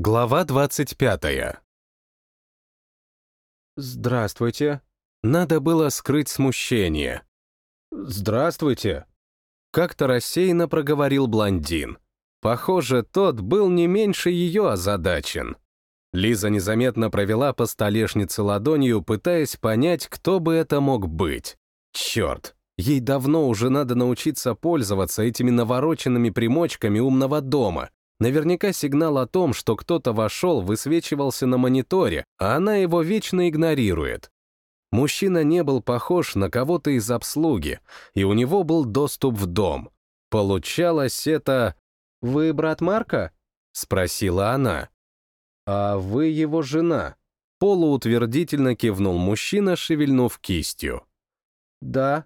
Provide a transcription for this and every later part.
Глава 25. «Здравствуйте». Надо было скрыть смущение. «Здравствуйте». Как-то рассеянно проговорил блондин. Похоже, тот был не меньше ее озадачен. Лиза незаметно провела по столешнице ладонью, пытаясь понять, кто бы это мог быть. Черт, ей давно уже надо научиться пользоваться этими навороченными примочками умного дома, Наверняка сигнал о том, что кто-то вошел, высвечивался на мониторе, а она его вечно игнорирует. Мужчина не был похож на кого-то из обслуги, и у него был доступ в дом. Получалось это... «Вы брат Марка?» — спросила она. «А вы его жена?» Полуутвердительно кивнул мужчина, шевельнув кистью. «Да».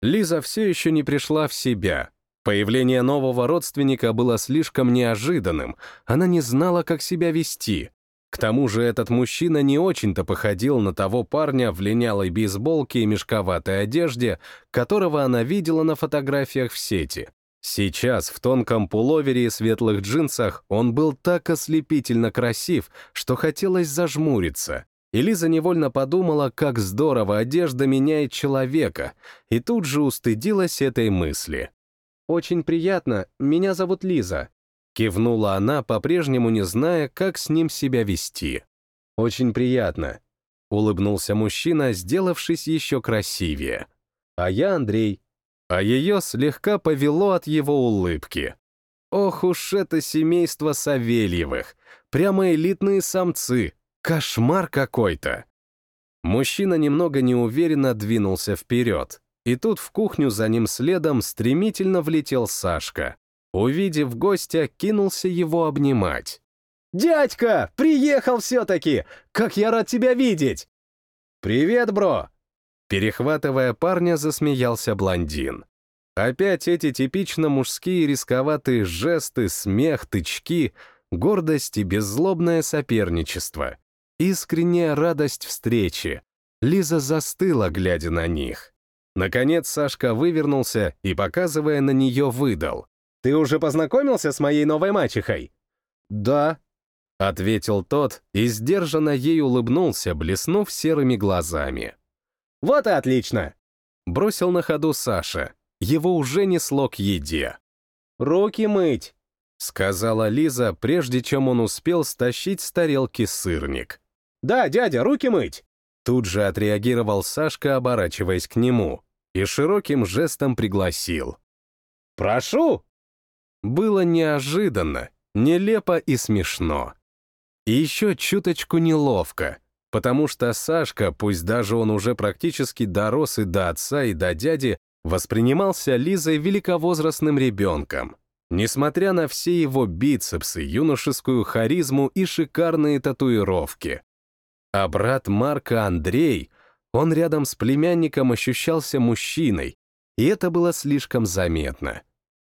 Лиза все еще не пришла в себя. Появление нового родственника было слишком неожиданным, она не знала, как себя вести. К тому же этот мужчина не очень-то походил на того парня в линялой бейсболке и мешковатой одежде, которого она видела на фотографиях в сети. Сейчас в тонком пуловере и светлых джинсах он был так ослепительно красив, что хотелось зажмуриться. И Лиза невольно подумала, как здорово одежда меняет человека, и тут же устыдилась этой мысли. «Очень приятно, меня зовут Лиза», — кивнула она, по-прежнему не зная, как с ним себя вести. «Очень приятно», — улыбнулся мужчина, сделавшись еще красивее. «А я Андрей». А ее слегка повело от его улыбки. Ох уж это семейство Савельевых! Прямо элитные самцы! Кошмар какой-то! Мужчина немного неуверенно двинулся вперед, и тут в кухню за ним следом стремительно влетел Сашка. Увидев гостя, кинулся его обнимать. «Дядька, приехал все-таки! Как я рад тебя видеть!» «Привет, бро!» Перехватывая парня, засмеялся блондин. Опять эти типично мужские рисковатые жесты, смех, тычки, гордость и беззлобное соперничество. Искренняя радость встречи. Лиза застыла, глядя на них. Наконец Сашка вывернулся и, показывая на нее, выдал. «Ты уже познакомился с моей новой мачехой?» «Да», — ответил тот и сдержанно ей улыбнулся, блеснув серыми глазами. «Вот и отлично!» — бросил на ходу Саша. Его уже несло к еде. «Руки мыть!» — сказала Лиза, прежде чем он успел стащить с тарелки сырник. «Да, дядя, руки мыть!» Тут же отреагировал Сашка, оборачиваясь к нему, и широким жестом пригласил. «Прошу!» Было неожиданно, нелепо и смешно. И еще чуточку неловко, потому что Сашка, пусть даже он уже практически дорос и до отца, и до дяди, воспринимался Лизой великовозрастным ребенком. Несмотря на все его бицепсы, юношескую харизму и шикарные татуировки. А брат Марка Андрей, он рядом с племянником ощущался мужчиной, и это было слишком заметно.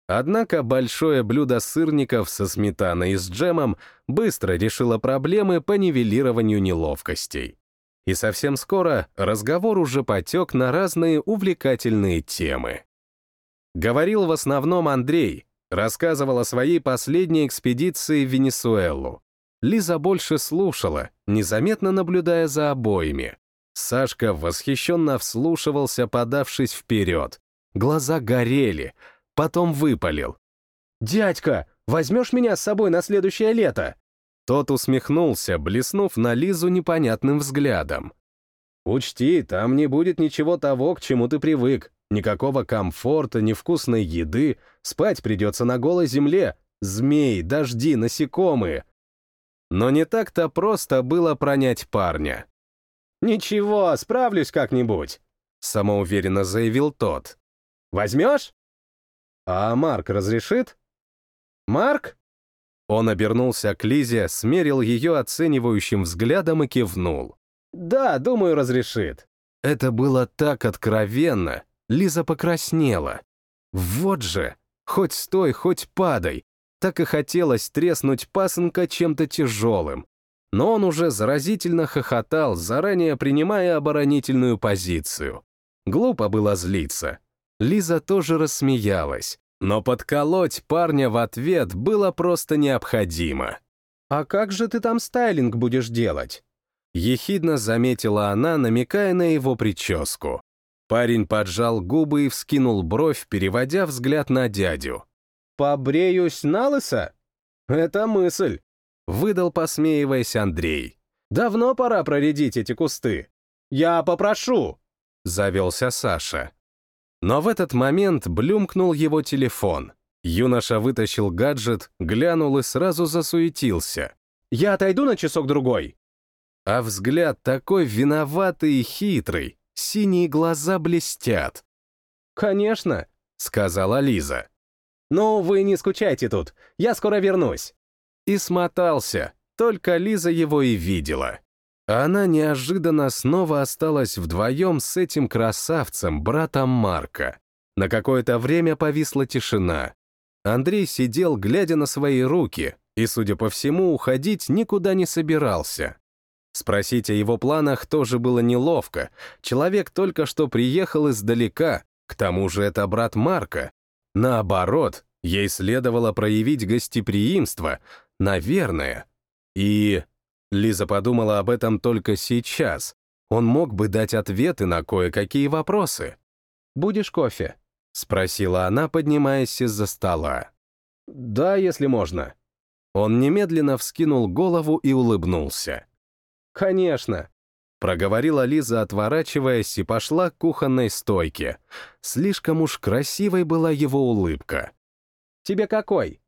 Однако большое блюдо сырников со сметаной и с джемом быстро решило проблемы по нивелированию неловкостей. И совсем скоро разговор уже потек на разные увлекательные темы. Говорил в основном Андрей, рассказывал о своей последней экспедиции в Венесуэлу. Лиза больше слушала, незаметно наблюдая за обоими. Сашка восхищенно вслушивался, подавшись вперед. Глаза горели, потом выпалил. «Дядька, возьмешь меня с собой на следующее лето?» Тот усмехнулся, блеснув на Лизу непонятным взглядом. «Учти, там не будет ничего того, к чему ты привык. Никакого комфорта, невкусной еды. Спать придется на голой земле. Змеи, дожди, насекомые. Но не так-то просто было пронять парня. «Ничего, справлюсь как-нибудь», — самоуверенно заявил тот. «Возьмешь?» «А Марк разрешит?» «Марк?» Он обернулся к Лизе, смерил ее оценивающим взглядом и кивнул. «Да, думаю, разрешит». Это было так откровенно. Лиза покраснела. Вот же, хоть стой, хоть падай, так и хотелось треснуть пасынка чем-то тяжелым. Но он уже заразительно хохотал, заранее принимая оборонительную позицию. Глупо было злиться. Лиза тоже рассмеялась, но подколоть парня в ответ было просто необходимо. «А как же ты там стайлинг будешь делать?» Ехидно заметила она, намекая на его прическу. Парень поджал губы и вскинул бровь, переводя взгляд на дядю. «Побреюсь на лысо?» «Это мысль», — выдал, посмеиваясь Андрей. «Давно пора проредить эти кусты. Я попрошу», — завелся Саша. Но в этот момент блюмкнул его телефон. Юноша вытащил гаджет, глянул и сразу засуетился. «Я отойду на часок-другой!» А взгляд такой виноватый и хитрый, синие глаза блестят. «Конечно», — сказала Лиза. «Ну, вы не скучайте тут, я скоро вернусь». И смотался, только Лиза его и видела. Она неожиданно снова осталась вдвоем с этим красавцем, братом Марка. На какое-то время повисла тишина. Андрей сидел, глядя на свои руки, и, судя по всему, уходить никуда не собирался. Спросить о его планах тоже было неловко. Человек только что приехал издалека, к тому же это брат Марка. Наоборот, ей следовало проявить гостеприимство, наверное. И Лиза подумала об этом только сейчас. Он мог бы дать ответы на кое-какие вопросы. «Будешь кофе?» — спросила она, поднимаясь из-за стола. «Да, если можно». Он немедленно вскинул голову и улыбнулся. «Конечно», — проговорила Лиза, отворачиваясь, и пошла к кухонной стойке. Слишком уж красивой была его улыбка. «Тебе какой?»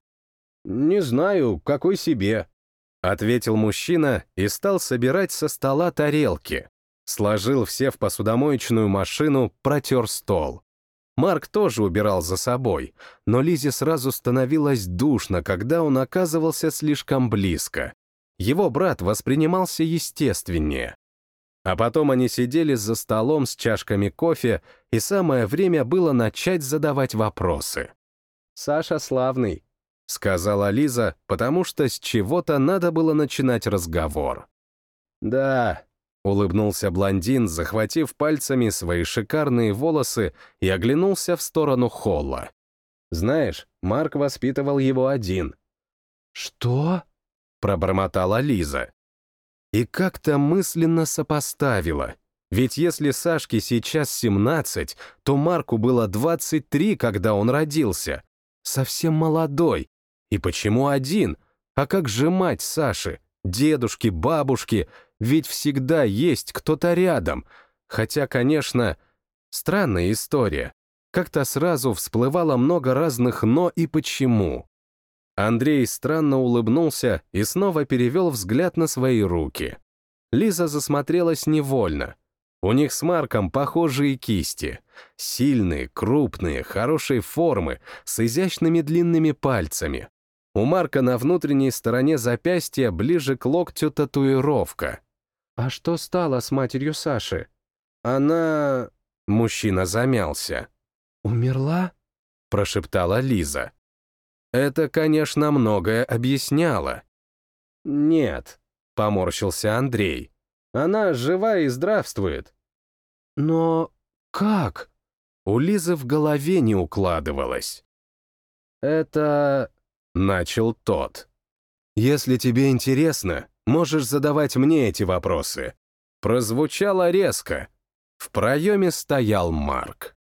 «Не знаю, какой себе», — ответил мужчина и стал собирать со стола тарелки. Сложил все в посудомоечную машину, протер стол. Марк тоже убирал за собой, но Лизе сразу становилось душно, когда он оказывался слишком близко. Его брат воспринимался естественнее. А потом они сидели за столом с чашками кофе, и самое время было начать задавать вопросы. «Саша славный, — сказала Лиза, потому что с чего-то надо было начинать разговор. «Да», — улыбнулся блондин, захватив пальцами свои шикарные волосы и оглянулся в сторону холла. «Знаешь, Марк воспитывал его один». «Что?» — пробормотала Лиза. И как-то мысленно сопоставила. Ведь если Сашке сейчас 17, то Марку было 23, когда он родился. Совсем молодой, и почему один? А как же мать Саши? Дедушки, бабушки? Ведь всегда есть кто-то рядом. Хотя, конечно, странная история. Как-то сразу всплывало много разных «но» и «почему». Андрей странно улыбнулся и снова перевел взгляд на свои руки. Лиза засмотрелась невольно. У них с Марком похожие кисти. Сильные, крупные, хорошей формы, с изящными длинными пальцами. У Марка на внутренней стороне запястья ближе к локтю татуировка. «А что стало с матерью Саши?» «Она...» Мужчина замялся. «Умерла?» — прошептала Лиза. Это, конечно, многое объясняло. «Нет», — поморщился Андрей. «Она жива и здравствует». «Но как?» У Лизы в голове не укладывалось. «Это...» Начал тот. «Если тебе интересно, можешь задавать мне эти вопросы». Прозвучало резко. В проеме стоял Марк.